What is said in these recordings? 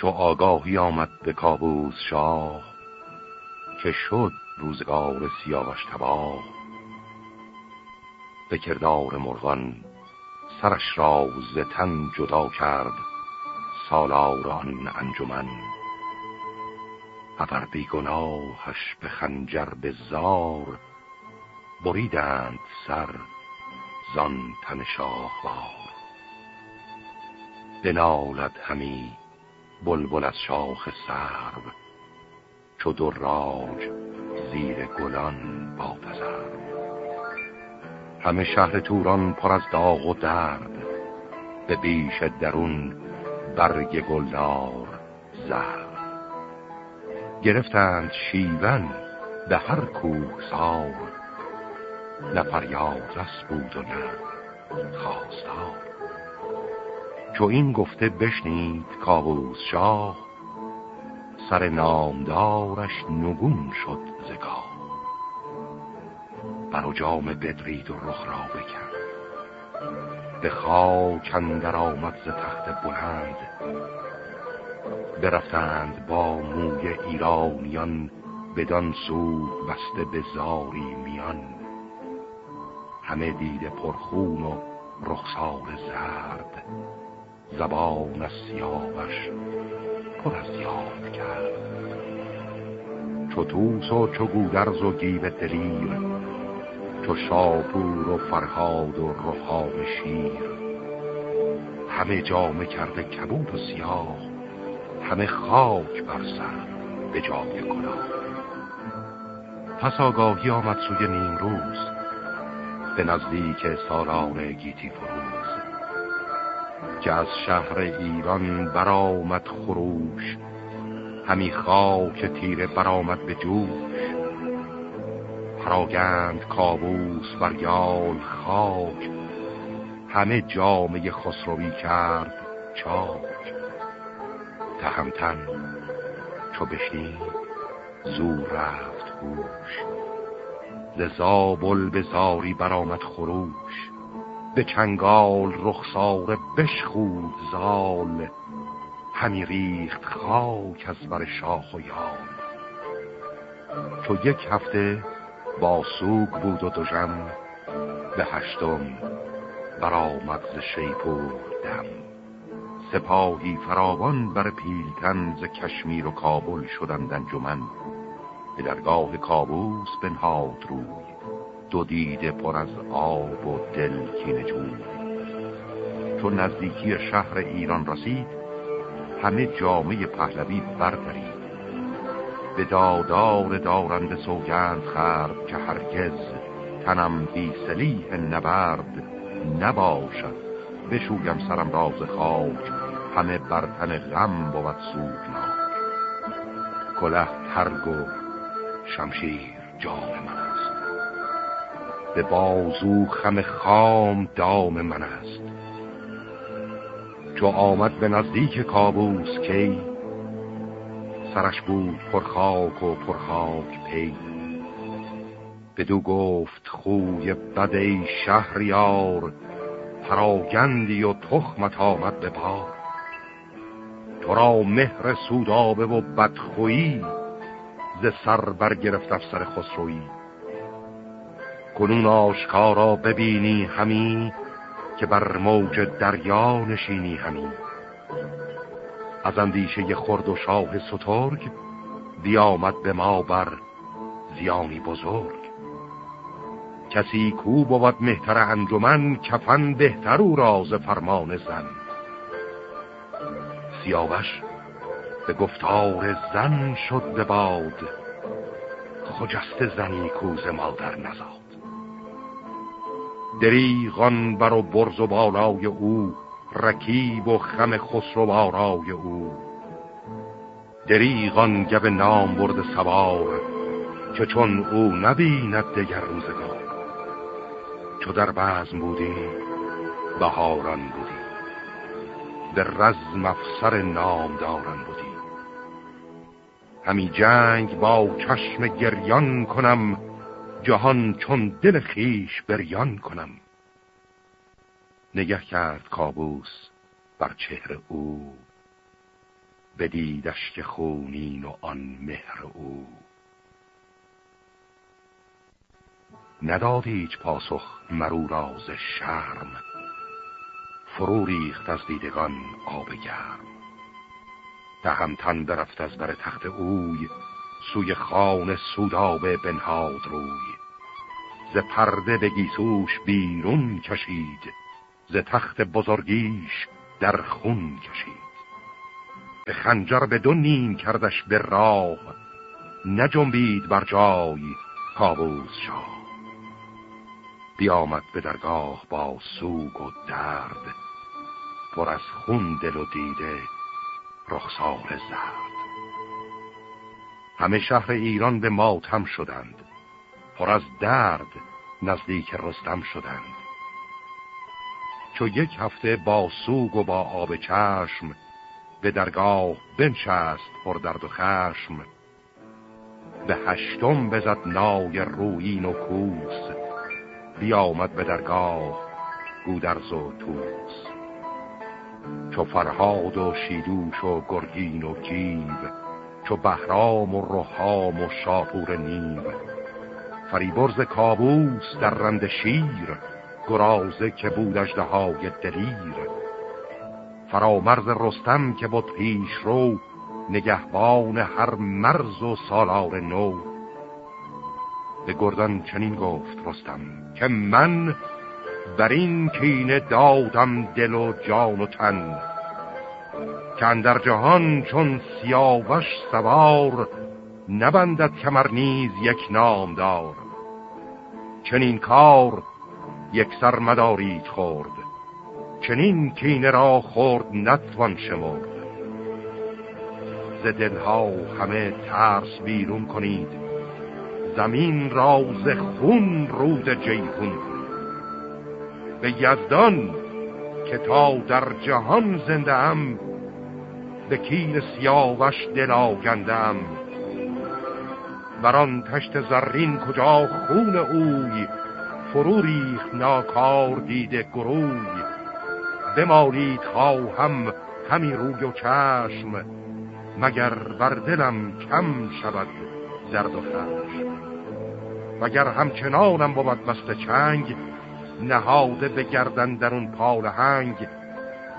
چو آگاهی آمد به کابوس شاه که شد روزگار سیاوش تباه. به کردار مرغان سرش را زتن جدا کرد سالار آن انجمن. ابر بیگناهش به خنجر به زار بریدند سر زان تن شاهوار. بنالد همی بلبل از شاخ سرو چو دراج زیر گلان باتزر همه شهر توران پر از داغ و درد به بیش درون برگ گلدار زر گرفتند شیون به هر کوه سار نه فریاد بود و نه خواستار. چو این گفته بشنید کابوس شاه سر نامدارش نگون شد زگاه بر جام بدرید و رخ را بکرد. به خاک اندر آمد ز تخت بلند. برفتند با موی ایرانیان بدان سو بسته به زاری میان. همه دیده پرخون و رخسار زرد. زبان از سیاوش پر از یاد کرد. چو توس و چو گودرز و گیب دلیر چو شاپور و فرهاد و رخام شیر. همه جامه کرده کبود و سیاه همه خاک بر سر به جای گناه. پس آگاهی آمد سوی نیم روز به نزدیک سالان گیتی فروز که از شهر ایران برآمد خروش. همی خاک تیره برآمد به جوش پراگند کابوس بر یال خاک. همه جامعه خسروی کرد چاک. تهمتن چو بشنید زور رفت گوش. لذابل به زاری برآمد خروش. به چنگال رخساره بشخود زال. همی ریخت خاک از بر شاخ و یال. چو یک هفته با سوگ بود و دوژم به هشتم برآمد ز شیپور دم. سپاهی فراوان بر پیلتن ز کشمیر و کابل شدند انجمن. به درگاه کابوس بنهاد روی دو دیده پر از آب و دل کین جوی چون نزدیکی شهر ایران رسید همه جامعه پهلوی بردارید به دادار دارند سوگند خرد که هرگز تنم بی سلیح نبرد نباشد. بشویم سرم راز خاک همه برتن غم بود سوگناک کله ترگ و شمشیر جام من. به بازو خم خام دام من است. چو آمد به نزدیک کابوس کی سرش بود پرخاک و پرخاک پی. بدو گفت خوی بد ای شهریار پراگندی و تخمت آمد به پار تو را مهر سودابه و بدخویی ز سر برگرفت افسر خسروی. کنون آشکارا ببینی همی که بر موج دریا نشینی همی. از اندیشه خرد و شاه سترگ بیامد به ما بر زیانی بزرگ. کسی کو بود مهتر انجمن کفن بهتر او راز فرمان زن. سیاوش به گفتار زن شد به باد خجست زنی کوز مادر نزاد. دریغان بر و برز و بالای او رکیب و خم خسرو آرای او. دریغان گب نام برد سوار که چون او نبیند دگر روزگار. چو در بزم بودی بهاران بودی به رزم افسر نامداران بودی همی جنگ با چشم گریان کنم جهان چون دل خیش بریان کنم. نگه کرد کابوس بر چهره او بدیدش که خونین و آن مهر او. نداد هیچ پاسخ مرو راز شرم فرو ریخت از دیدگان آب گرم. تهمتن برفت از بر تخت اوی سوی خان سودابه بنهاد روی. ز پرده به گیسوش بیرون کشید ز تخت بزرگیش در خون کشید. به خنجر به دو نیم کردش به راه نجنبید بر جای کابوس شاه. بیامد به درگاه با سوگ و درد پر از خون دل و دیده رخسار زرد. همه شهر ایران به ماتم شدند. پر از درد نزدیک رستم شدند. چو یک هفته با سوگ و با آب چشم به درگاه بنشست پر درد و خشم به هشتم بزد نای روین و کوس بیامد به درگاه گودرز و توس چو فرهاد و شیدوش و گرگین و گیب چو بهرام و روحام و شاپور نیب فریبرز کابوس در رند شیر گرازه که بود های دلیر. فرامرز رستم که بود پیش رو نگهبان هر مرز و سالار نو. به گردان چنین گفت رستم که من بر این کینه دادم دل و جان و تن. که در جهان چون سیاوش سوار نبندد کمر نیز یک نامدار. چنین کار یک سر مدارید خورد چنین کینه را خورد نتوان شمرد. ز دلها همه ترس بیرون کنید زمین را ز خون رود جیهون به یزدان که تا در جهان زنده ام به کین سیاوش دل آگندم. بران تشت زرین کجا خون اوی؟ فرو ریخ ناکار دیده گروی. بمالید خواهم همی روی و چشم مگر بر دلم کم شود زرد و خشم. وگر همچنانم بود مست چنگ نهاده به گردن در اون پال هنگ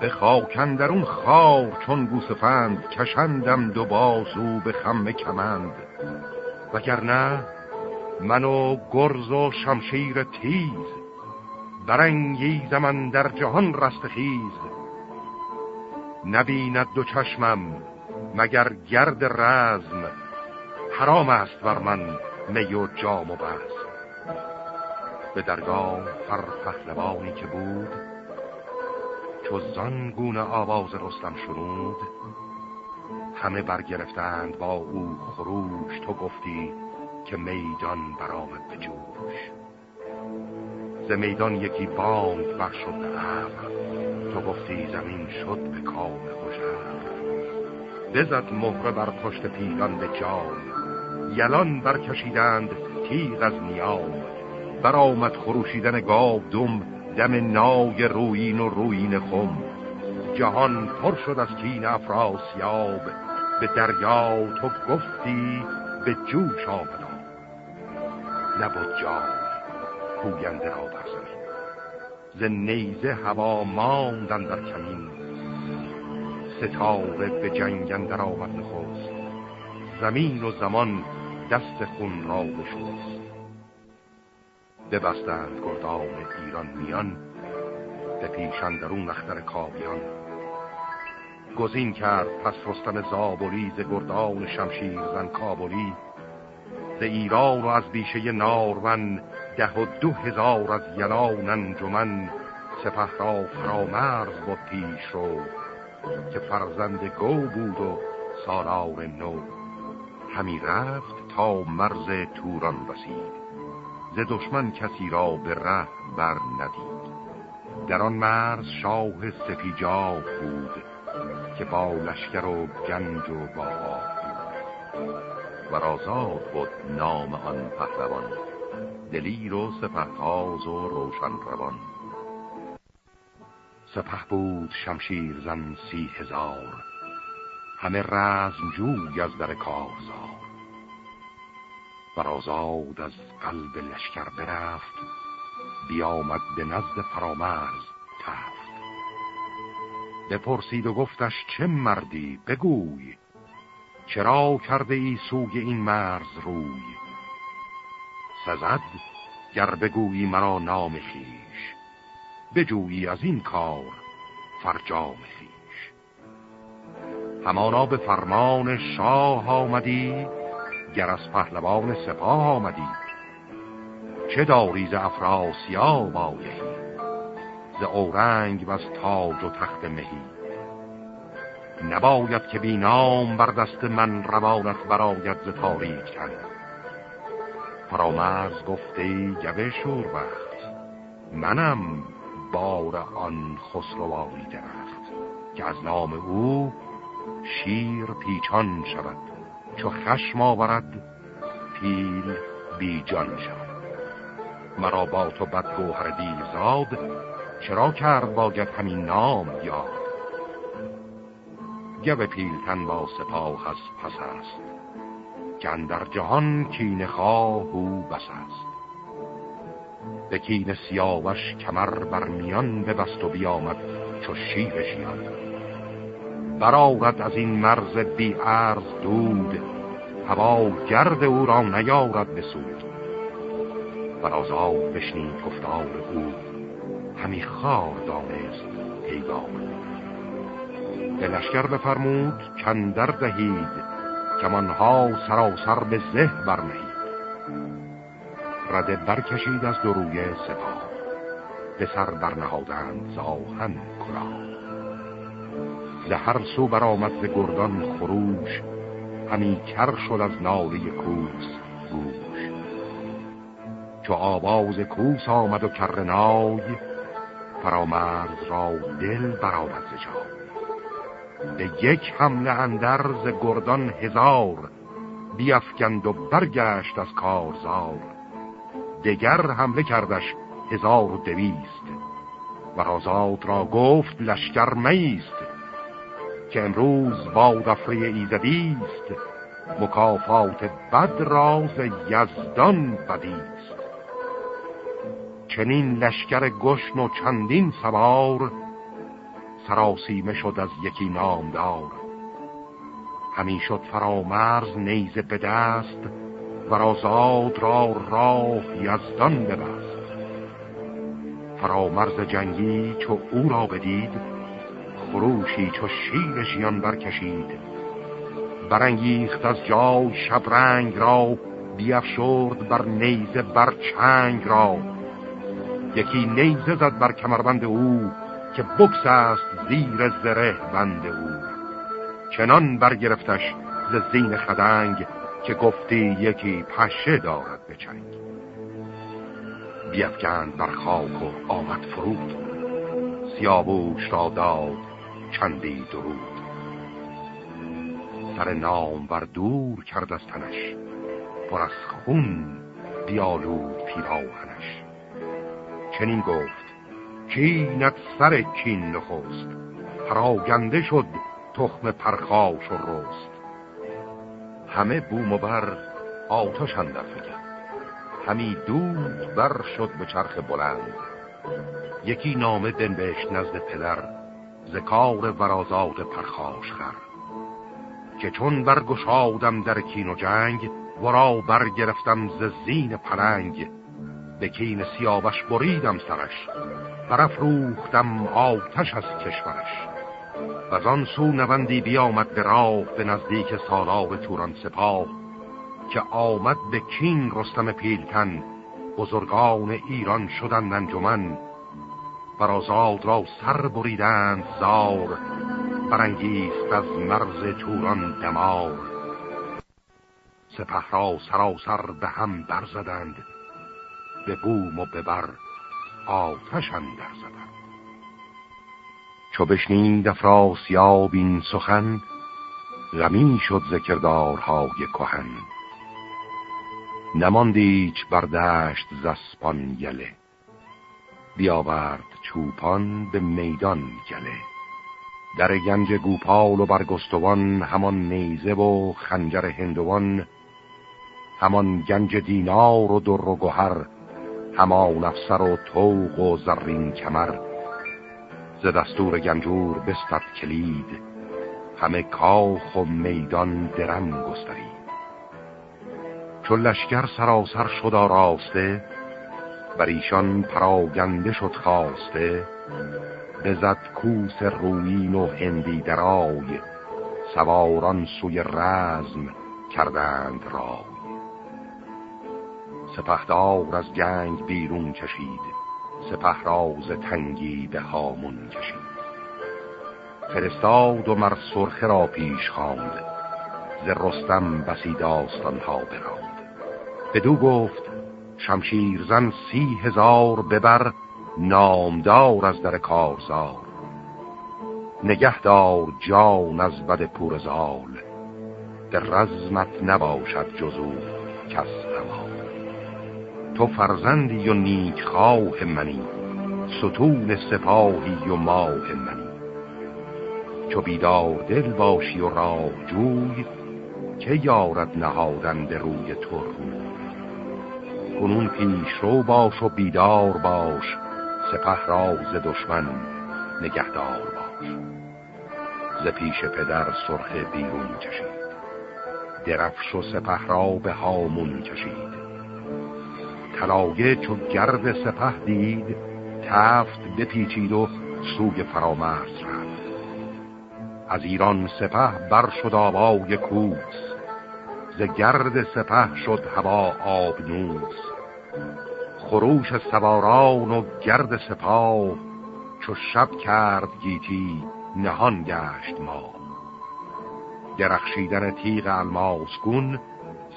به خاکن در اون خار چون گوسفند کشندم دو بازو به خم کمند. وگرنه منو گرز و شمشیر تیز برنگی زمن در جهان رستخیز نبیند دو چشمم مگر گرد رزم حرام است بر من می و جام و بس به درگاه هر پهلوانی که بود چو زان آواز رستم شنود. همه برگرفتند با او خروش. تو گفتی که میدان برآمد به جوش ز میدان یکی باند برشد به ابر تو گفتی زمین شد به کام خوشم بزد مهره بر پشت پیلان به جان یلان برکشیدند تیغ از نیام. برآمد خروشیدن گاو دم دم نای روین و روین خم. جهان پر شد از کین افراسیاب. به دریا تو گفتی به جوش آمد. نبود جای پوینده را بر ز نیزه هوا ماندن در کمین. ستاره به جنگن در آمد نخست. زمین و زمان دست خون را بشست ببستند گردان ایران میان به پیشندرون اختر کابیان. گزین کرد پس رستم زابولی ز گردان شمشیر زن کابلی. ز ایران و از بیشه نارون ده و دو هزار از یلان انجمن. سپه را فرامرز بود پیش رو که فرزند گو بود و سالار نو. همی رفت تا مرز توران رسید. ز دشمن کسی را به ره بر ندید. در آن مرز شاه سپیجاب بود که با لشکر و گنج و با و رازاد بود نام آن پهلوان دلیر و سپهتاز و روشن روان. سپه بود شمشیر زن سی هزار همه رزم جوی از در کارزار و آزاد از قلب لشکر برفت بیامد به نزد فرامرز تفت. بپرسید و گفتش چه مردی؟ بگوی. چرا کرده ای سوی این مرز روی؟ سزد گر بگویی مرا نام خیش بجویی از این کار فرجام خیش همانا به فرمان شاه آمدی گر از پهلوان سپاه آمدی چه داری ز افراسیاب آیهی ز اورنگ و از تاج و تخت مهی. نباید که بی نام بر دست من روانت براید ز تاریک تن. فرامرز گفته گوه شور وقت منم بار آن خسروانی درخت که از نام او شیر پیچان شود. چو خشم آورد پیل بیجان شود مرا با تو بدگوهر دیرزاد چرا کرد باید همین نام یاد؟ گو پیلتن با سپاه از پس است که در جهان کین خواه بس است. به کین سیاوش کمر بر میان ببست و بیامد چو شیر شیان برآورد از این مرز بی عرض دود. هوا گرد او را نیارد بسود آزاد بشنید گفتار او. همی خار دانست پیگام به لشکر بفرمود کندر دهید کمانها سراسر به زه برنهید. رده برکشید از دروی سپاه. به سر برنهادند زاهن کلا ز هر سو برآمد ز گردان خروش همی کر شد از ناله کوس گوش. چو آواز کوس آمد و کرنای فرامرز را دل برآمد ز به یک حمله اندر ز گردان هزار بیافکند و برگشت از کارزار. دگر حمله کردش هزار و دویست و رازاد را گفت لشکر میست. که امروز با دفره ایزدیست مکافات بد راز یزدان بدیست چنین لشکر گشن و چندین سوار سراسیمه شد از یکی نامدار. همین شد فرامرز نیزه به دست و رازاد را راه یزدان ببست. فرامرز جنگی چو او را بدید خروشی چو شیر ژیان برکشید. برانگیخت از جای شبرنگ را بیافشرد بر نیزه بر چنگ را. یکی نیزه زد بر کمربند او که بکس است زیر زره بند او. چنان برگرفتش ز زین خدنگ که گفتی یکی پشه دارد به چنگ. بیفکند بر خاک و آمد فرود. سیابوش را داد چندی درود. سر نام بر دور کرد از تنش پر از خون بیالود پیراهنش چنین گفت کینت سر کین نخست پراگنده شد تخم پرخاش و رست. همه بوم و بر آتش اندر فکن همی دود بر شد به چرخ بلند. یکی نامه دنبشت نزد پدر ذکار ورازاد پرخاش خر. که چون برگشادم در کین و جنگ ورا برگرفتم ز زین پلنگ به کین سیاوش بریدم سرش برافروختم آتش از کشورش. و آن سو نوندی بیامد به راه به نزدیک سالار توران سپاه. که آمد به کین رستم پیلتن بزرگان ایران شدند انجمن. برازاد را سر بریدند زار برانگیست از مرز توران دمار سپه را سراسر به هم برزدند به بوم و ببر آتش اندر زدند چو بشنید افراسیاب این سخن غمی شد ذکردارهای کهن نماندیچ بردشت زسپان یله بیاورد چوپان به میدان گله. در گنج گوپال و برگستوان همان نیزه و خنجر هندوان همان گنج دینار و در و گوهر همان افسر و توق و زرین کمر. ز دستور گنجور بستد کلید همه کاخ و میدان درم گسترید. چون لشکر سراسر شد راسته بر ایشان پراگنده شد خواسته بزد کوس روین و هندی درای سواران سوی رزم کردند رای. سپهدار از گنگ بیرون کشید سپه راز تنگی به هامون کشید. فرستاد و مر سرخه را پیش خواند ز رستم بسی داستان ها براند. بدو گفت شمشیر زن سی هزار ببر نامدار از در کارزار. نگهدار جان از بد پورزال در رزمت نباشد جزو کس همان تو فرزندی و نیک خواه منی ستون سپاهی و ماه منی. چو بیدار دل باشی و راه جوی که یارد نهادن به روی تو روی کنون پیش رو باش و بیدار باش سپه را ز دشمن نگهدار باش. ز پیش پدر سرخ بیرون کشید درفش و سپه را به هامون کشید طلایه چو گرد سپه دید تفت بپیچید و سوی فرامرز رفت. از ایران سپه بر شد آبای کوس گرد سپه شد هوا آبنوس. خروش سواران و گرد سپاه چو شب کرد گیتی نهان گشت ما. درخشیدن تیغ الماس گون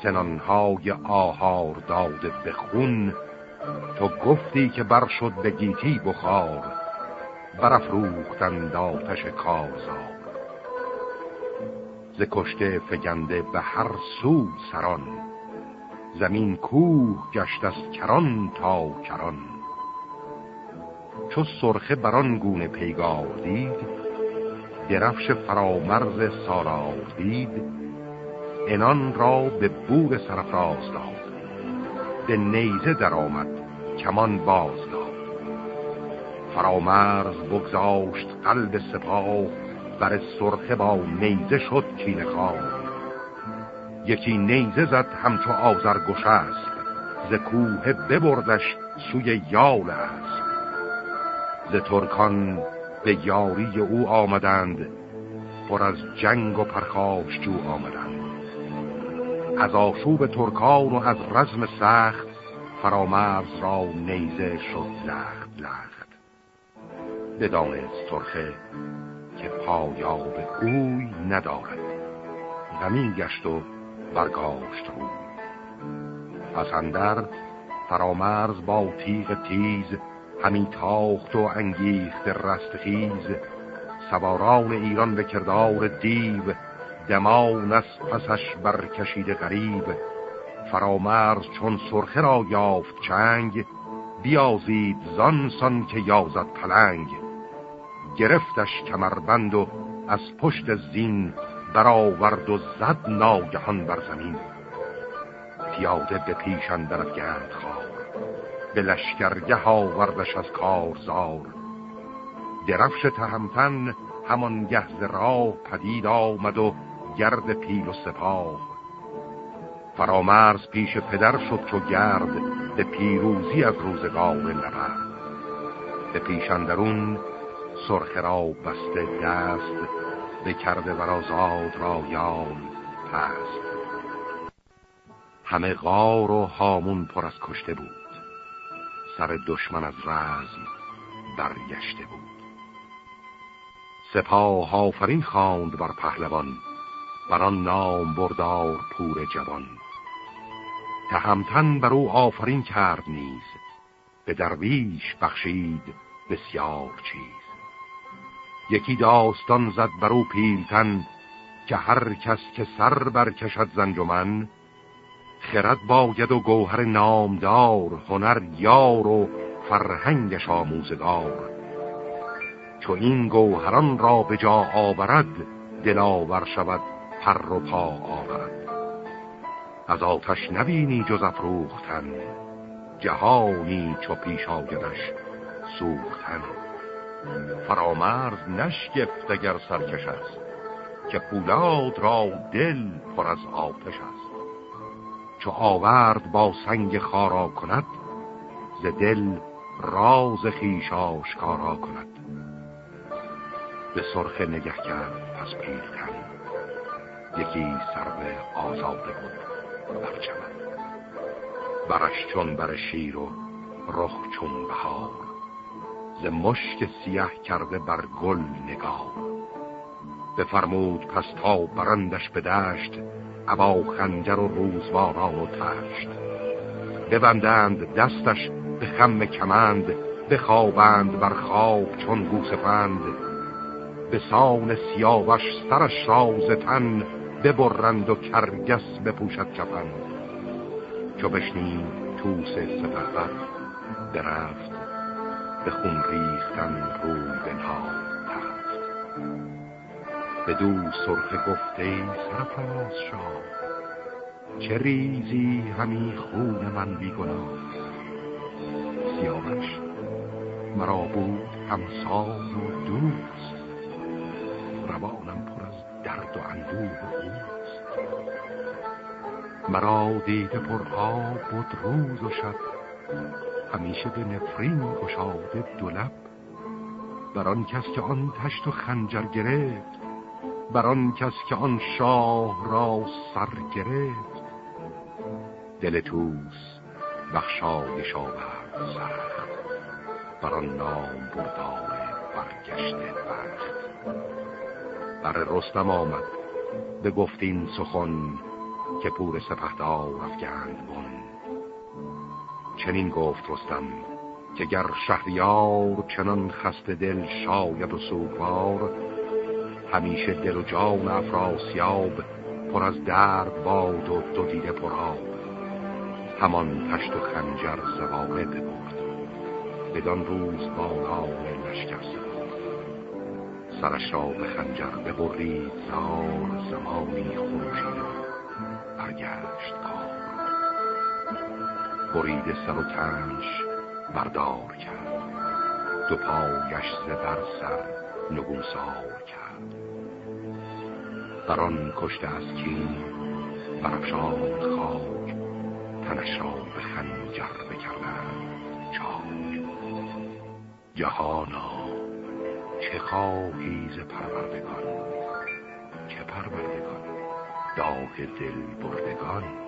سنانهای آهار داده به خون. تو گفتی که بر شد به گیتی بخار برافروختند آتش کارزار. ز کشته فگنده به هر سو سران. زمین کوه گشت از کران تا کران. چو سرخه بران گونه پیگار دید درفش فرامرز سالار دید انان را به بور سرفراز داد. به نیزه در آمد کمان باز داد. فرامرز بگذاشت قلب سپاه بر سرخه با نیزه شد کین خواه یکی نیزه زد همچو آزر است. ز کوه ببردش سوی یال است. ز ترکان به یاری او آمدند پر از جنگ و پرخاش جو آمدند. از آشوب ترکان و از رزم سخت فرامرز را نیزه شد لخت لخت. بدانست ترخه که پایاب اوی ندارد. غمی گشت و برگاشت رو پسندر فرامرز با تیغ تیز همی تاخت و انگیخت رستخیز سواران ایران به کردار دیو دمان از پسش برکشید غریب. فرامرز چون سرخه را یافت چنگ بیازید زانسان که یازد پلنگ. گرفتش کمربند و از پشت زین برآورد و زد ناگهان بر زمین. پیاده به پیش اندرد گرد خواه به لشکرگه آوردش از کارزار درفش تهمتن همان گهز راه پدید آمد و گرد پیل و سپاه. فرامرز پیش پدر شد چو گرد به پیروزی از روزگار نبرد به پیشندرون سرخ را بسته دست به کرده ورازاد را یال پست. همه غار و هامون پر از کشته بود. سر دشمن از رزم برگشته بود. سپاه آفرین خواند بر پهلوان بر آن نام بردار پور جوان. تهمتن بر او آفرین کرد نیز به درویش بخشید بسیار چیز. یکی داستان زد بر او پیلتن که هر کس که سر برکشد زنجمن خرد باید و گوهر نامدار هنر یار و فرهنگش آموزگار. چو این گوهران را به جا آورد دلاور شود پر و پا آورد. از آتش نبینی جز افروختن جهانی چو پیش آگدش سوختن. فرامرز نشگفت اگر سرکش است که پولاد را دل پر از آتش است. چو آورد با سنگ خارا کند ز دل راز خیش آشکارا کند. به سرخ نگه کرد پس پیرتن یکی سر آزاده بود بر چمن. برش چون بر شیر و رخ چون بهار. ز مشک سیه کرده بر گل نگاه. بفرمود پس تا برندش به دشت عبا خنجر و روزواران و تشت. ببندند دستش به خم کمند بخوابند بر خواب چون گوسفند. به سان سیاوش سرش راز تن ببرند و کرگس بپوشد کفن چو بشنید توس سپهبد درفت به خون ریختن روی بنهاد تفت به دو سرخ گفته سرفراز شاه چه ریزی همی خون من بیگناه؟ سیاوش مرا بود همسان و دوست روانم پر از درد و اندوه اوست. مرا دیده پر آب بود روز و شب همیشه به نفرین گشاده دو لب. بر آن کس که آن تشت و خنجر گرفت بر آن کس که آن شاه را سر گرفت. دل توس بخشایش آورد سخت بر آن نام بردار برگشته وقت بر رستم آمد به گفتین سخن که پور سپهدار افگند بن چنین گفت رستم که گر شهریار چنان خسته دل شاید و سوگوار همیشه دل و جان افراسیاب پر از درد باد و دو دیده پراب همان پشت و خنجر زواره ببرد. بدان روز بالان لشکر سپرد. سرش را به خنجر ببرید زار زمانی خروشید. برگشت برید سر و تنش بردار کرد. دو پایش بر سر نگونسار کرد. بران کشته از کین برفشاند خاک تنش را به خنجر بکردن چاک. جهانا چه خواهی ز پروردگان چه پروردگان داغ دل بردگان.